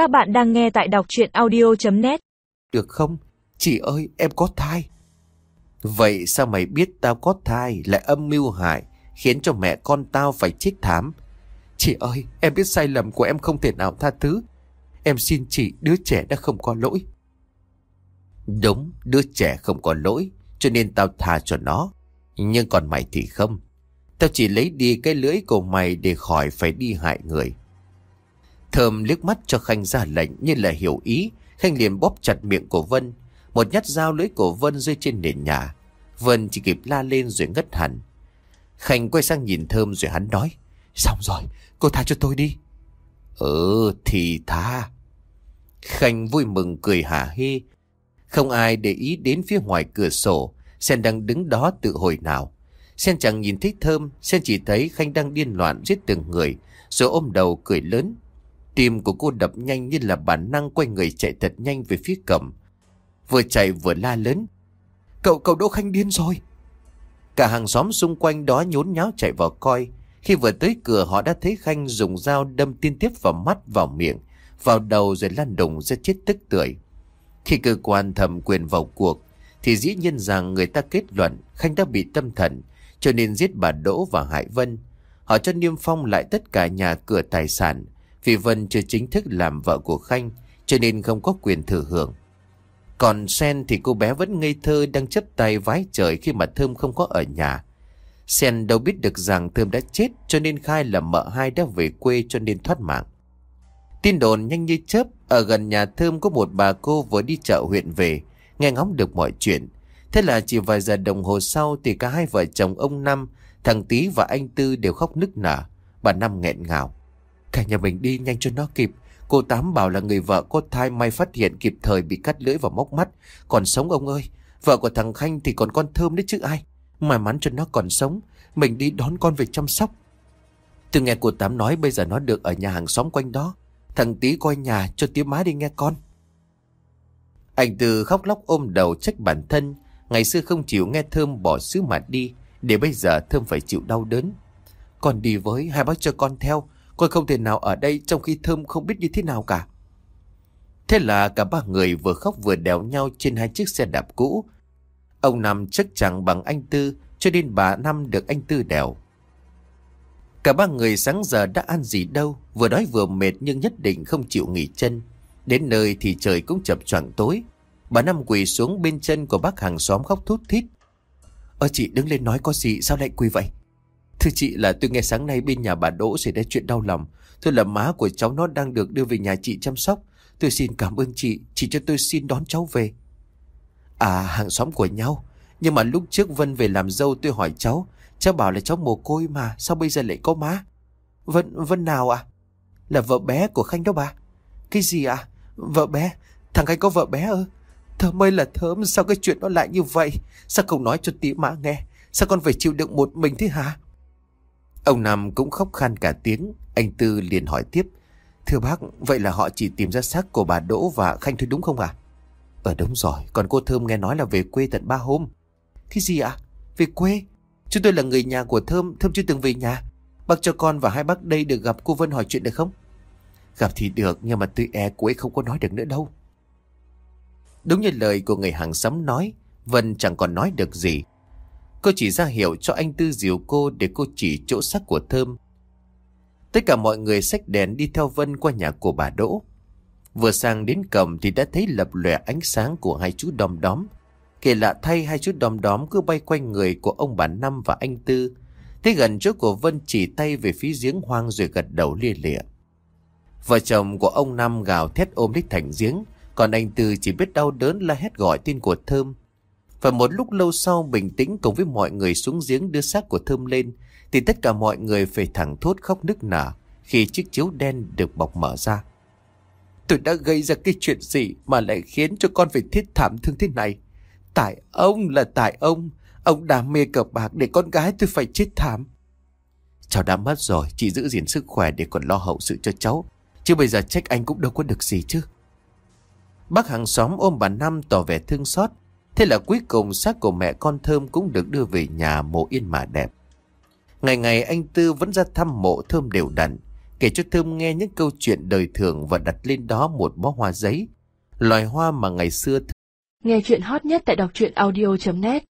Các bạn đang nghe tại đọc chuyện audio.net Được không? Chị ơi, em có thai. Vậy sao mày biết tao có thai lại âm mưu hại, khiến cho mẹ con tao phải chết thảm? Chị ơi, em biết sai lầm của em không thể nào tha thứ. Em xin chị, đứa trẻ đã không có lỗi. Đúng, đứa trẻ không có lỗi, cho nên tao tha cho nó. Nhưng còn mày thì không. Tao chỉ lấy đi cái lưỡi của mày để khỏi phải đi hại người. Thơm liếc mắt cho Khanh ra lệnh như là hiểu ý. Khanh liền bóp chặt miệng của Vân. Một nhát dao lưỡi của Vân rơi trên nền nhà. Vân chỉ kịp la lên rồi ngất hẳn. Khanh quay sang nhìn Thơm rồi hắn nói. Xong rồi, cô tha cho tôi đi. Ừ, thì tha. Khanh vui mừng cười hả hê. Không ai để ý đến phía ngoài cửa sổ. Sen đang đứng đó tự hồi nào. Sen chẳng nhìn thấy Thơm, Sen chỉ thấy Khanh đang điên loạn giết từng người, rồi ôm đầu cười lớn. Tim của cô đập nhanh như là bản năng quay người chạy thật nhanh về phía cầm Vừa chạy vừa la lớn. Cậu, cậu Đỗ Khanh điên rồi. Cả hàng xóm xung quanh đó nhốn nháo chạy vào coi. Khi vừa tới cửa họ đã thấy Khanh dùng dao đâm tiên tiếp vào mắt, vào miệng, vào đầu rồi lăn đùng ra chết tức tưởi. Khi cơ quan thẩm quyền vào cuộc, thì dĩ nhiên rằng người ta kết luận Khanh đã bị tâm thần, cho nên giết bà Đỗ và Hải Vân. Họ cho Niêm Phong lại tất cả nhà cửa tài sản, vì Vân chưa chính thức làm vợ của Khanh, cho nên không có quyền thừa hưởng. Còn Sen thì cô bé vẫn ngây thơ đang chấp tay vái trời khi mà Thơm không có ở nhà. Sen đâu biết được rằng Thơm đã chết cho nên khai là mợ hai đã về quê cho nên thoát mạng. Tin đồn nhanh như chớp, ở gần nhà Thơm có một bà cô vừa đi chợ huyện về, nghe ngóng được mọi chuyện. Thế là chỉ vài giờ đồng hồ sau thì cả hai vợ chồng ông Năm, thằng Tý và anh Tư đều khóc nức nở. Bà Năm nghẹn ngào. Cả nhà mình đi nhanh cho nó kịp. Cô Tám bảo là người vợ có thai may phát hiện kịp thời bị cắt lưỡi và móc mắt. Còn sống ông ơi, vợ của thằng Khanh thì còn con thơm đấy chứ ai. May mắn cho nó còn sống, mình đi đón con về chăm sóc. Từ nghe cô Tám nói bây giờ nó được ở nhà hàng xóm quanh đó. Thằng Tý coi nhà cho tía má đi nghe con. Anh Tư khóc lóc ôm đầu trách bản thân. Ngày xưa không chịu nghe Thơm bỏ xứ mà đi. Để bây giờ Thơm phải chịu đau đớn. Con đi với, hai bác cho con theo. Con không thể nào ở đây trong khi Thơm không biết như thế nào cả. Thế là cả ba người vừa khóc vừa đèo nhau trên hai chiếc xe đạp cũ. Ông Năm chắc chẳng bằng anh Tư, cho nên bà Năm được anh Tư đèo. Cả ba người sáng giờ đã ăn gì đâu, vừa đói vừa mệt nhưng nhất định không chịu nghỉ chân. Đến nơi thì trời cũng chập choạng tối. Bà Năm quỳ xuống bên chân của bác hàng xóm khóc thút thít. Ơ chị đứng lên nói có gì sao lại quỳ vậy? Thưa chị là tôi nghe sáng nay bên nhà bà Đỗ xảy ra chuyện đau lòng. Tôi là má của cháu nó đang được đưa về nhà chị chăm sóc. Tôi xin cảm ơn chị, chị cho tôi xin đón cháu về. À, hàng xóm của nhau. Nhưng mà lúc trước Vân về làm dâu tôi hỏi cháu. Cháu bảo là cháu mồ côi mà, sao bây giờ lại có má? Vân, Vân nào à? Là vợ bé của Khanh đó bà. Cái gì à? Vợ bé? Thằng Khanh có vợ bé ư? Thơm ơi là thơm, sao cái chuyện nó lại như vậy? Sao không nói cho tí má nghe? Sao con phải chịu đựng một mình thế hả? Ông Nam cũng khóc khan cả tiếng, anh Tư liền hỏi tiếp. Thưa bác, vậy là họ chỉ tìm ra xác của bà Đỗ và Khanh thôi đúng không ạ? À? Ờ đúng rồi, còn cô Thơm nghe nói là về quê tận ba hôm. Cái gì ạ? Về quê? Chúng tôi là người nhà của Thơm, Thơm chưa từng về nhà. Bác cho con và hai bác đây được gặp cô Vân hỏi chuyện được không? Gặp thì được, nhưng mà tôi e cô ấy không có nói được nữa đâu. Đúng như lời của người hàng xóm nói, Vân chẳng còn nói được gì. Cô chỉ ra hiệu cho anh Tư dìu cô để cô chỉ chỗ sắc của Thơm. Tất cả mọi người xách đèn đi theo Vân qua nhà của bà Đỗ. Vừa sang đến cầm thì đã thấy lập lòe ánh sáng của hai chú đom đóm. Kể lạ thay hai chú đom đóm cứ bay quanh người của ông bà Năm và anh Tư. Thế gần chỗ của Vân chỉ tay về phía giếng hoang rồi gật đầu lia lịa. Vợ chồng của ông Năm gào thét ôm đích thành giếng, còn anh Tư chỉ biết đau đớn la hét gọi tên của Thơm. Và một lúc lâu sau bình tĩnh cùng với mọi người xuống giếng đưa xác của Thơm lên, thì tất cả mọi người phải thẳng thốt khóc nức nở khi chiếc chiếu đen được bọc mở ra. Tôi đã gây ra cái chuyện gì mà lại khiến cho con phải thiết thảm thương thế này? Tại ông là tại ông, ông đam mê cờ bạc để con gái tôi phải chết thảm. Cháu đã mất rồi, chị giữ gìn sức khỏe để còn lo hậu sự cho cháu. Chứ bây giờ trách anh cũng đâu có được gì chứ. Bác hàng xóm ôm bà Năm tỏ vẻ thương xót. Thế là cuối cùng xác của mẹ con Thơm cũng được đưa về nhà mộ yên mà đẹp. Ngày ngày anh Tư vẫn ra thăm mộ Thơm đều đặn. Kể cho Thơm nghe những câu chuyện đời thường và đặt lên đó một bó hoa giấy. Loài hoa mà ngày xưa Nghe chuyện hot nhất tại đọc truyện audio.net